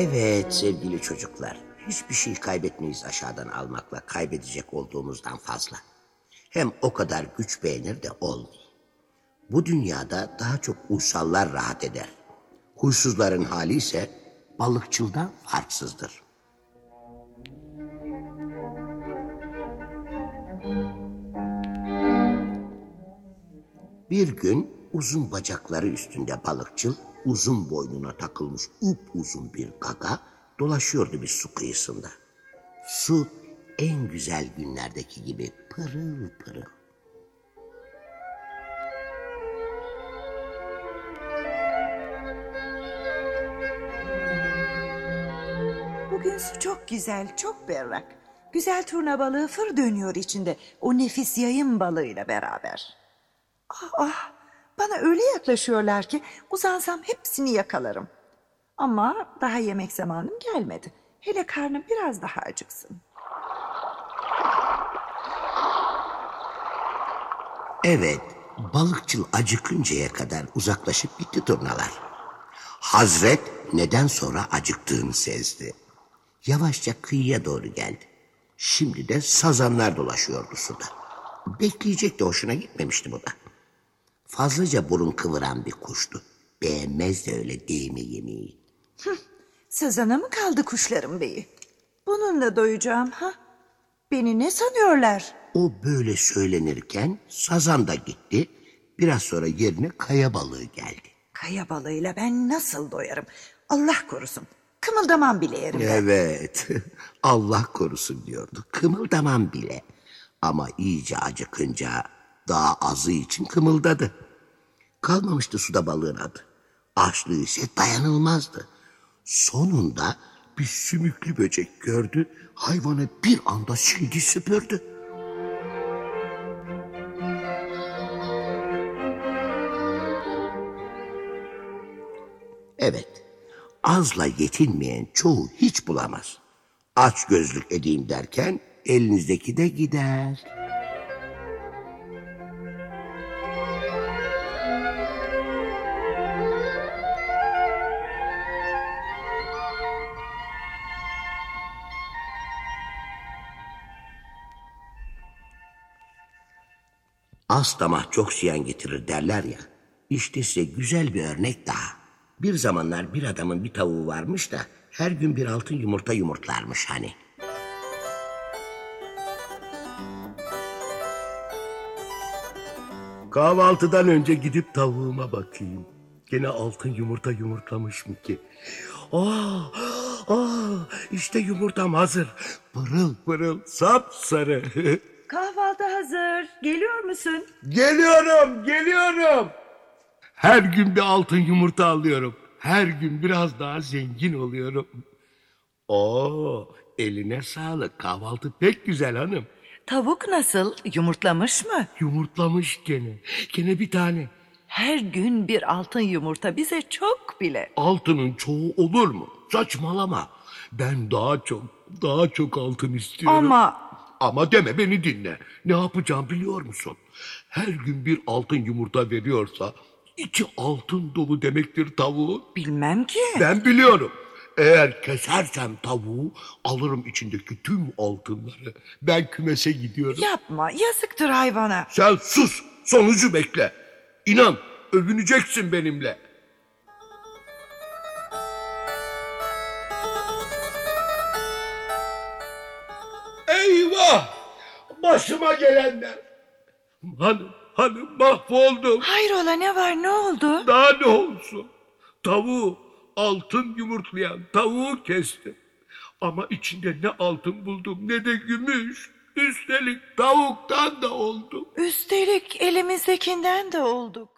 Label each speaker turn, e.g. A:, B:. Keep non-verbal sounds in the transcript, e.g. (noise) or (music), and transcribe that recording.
A: Evet sevgili çocuklar. Hiçbir şey kaybetmeyiz aşağıdan almakla kaybedecek olduğumuzdan fazla. Hem o kadar güç beğenir de olmuyor. Bu dünyada daha çok uysallar rahat eder. Huysuzların hali ise balıkçıldan farksızdır. Bir gün uzun bacakları üstünde balıkçıl uzun boynuna takılmış up uzun bir gaga dolaşıyordu bir su kıyısında. Su en güzel günlerdeki gibi pırıl pırıl.
B: Bugün su çok güzel, çok berrak. Güzel turna balığı fır dönüyor içinde. O nefis yayın balığıyla beraber. Ah ah, bana öyle yaklaşıyorlar ki uzansam hepsini yakalarım. Ama daha yemek zamanım gelmedi. Hele karnım biraz daha acıksın.
A: Evet, balıkçıl acıkıncaya kadar uzaklaşıp gitti turnalar. Hazret neden sonra acıktığını sezdi. Yavaşça kıyıya doğru geldi. Şimdi de sazanlar dolaşıyordu suda. Bekleyecek de hoşuna gitmemişti bu da. Fazlaca burun kıvıran bir kuştu. Beğenmez de öyle değme yemeği.
B: Sazana mı kaldı kuşların beyi? Bununla doyacağım ha? Beni ne sanıyorlar?
A: O böyle söylenirken sazan da gitti. Biraz sonra yerine kaya balığı geldi.
B: Kaya balığıyla ben nasıl doyarım? Allah korusun. Kımıldamam bile yerim ben.
A: Evet. (laughs) Allah korusun diyordu. Kımıldamam bile. Ama iyice acıkınca daha azı için kımıldadı. Kalmamıştı suda balığın adı. Açlığı ise dayanılmazdı. Sonunda bir sümüklü böcek gördü. Hayvanı bir anda sildi süpürdü. Evet, azla yetinmeyen çoğu hiç bulamaz. Aç gözlük edeyim derken elinizdeki de gider. Az tamah çok ziyan getirir derler ya. İşte size güzel bir örnek daha. Bir zamanlar bir adamın bir tavuğu varmış da her gün bir altın yumurta yumurtlarmış hani. Kahvaltıdan önce gidip tavuğuma bakayım. Gene altın yumurta yumurtlamış mı ki? Aa, aa, işte yumurtam hazır. Pırıl pırıl sapsarı. (laughs)
B: Kahvaltı hazır. Geliyor musun?
A: Geliyorum, geliyorum. Her gün bir altın yumurta alıyorum. Her gün biraz daha zengin oluyorum. Oo, eline sağlık. Kahvaltı pek güzel hanım.
B: Tavuk nasıl? Yumurtlamış mı?
A: Yumurtlamış gene. Gene bir tane.
B: Her gün bir altın yumurta bize çok bile.
A: Altının çoğu olur mu? Saçmalama. Ben daha çok, daha çok altın istiyorum.
B: Ama
A: Ama deme beni dinle. Ne yapacağım biliyor musun? Her gün bir altın yumurta veriyorsa içi altın dolu demektir tavuğu.
B: bilmem ki.
A: Ben biliyorum. Eğer kesersem tavuğu alırım içindeki tüm altınları. Ben kümese gidiyorum.
B: Yapma yazıktır hayvana.
A: Sen sus sonucu bekle. İnan övüneceksin benimle. Başıma gelenler. Hanım, hanım mahvoldum.
B: Hayrola ne var ne oldu?
A: Daha ne olsun? Tavuğu, altın yumurtlayan tavuğu kestim. Ama içinde ne altın buldum ne de gümüş. Üstelik tavuktan da oldum.
B: Üstelik elimizdekinden de olduk.